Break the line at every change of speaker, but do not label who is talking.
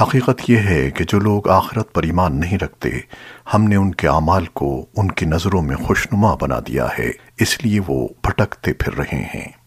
حقیقت یہ ہے کہ جو لوگ آخرت پر ایمان نہیں رکھتے، ہم نے ان کے اعمال کو ان کی نظروں میں خوشنما بنا دیا ہے، اس لیے وہ بھٹکتے پھر رہے ہیں۔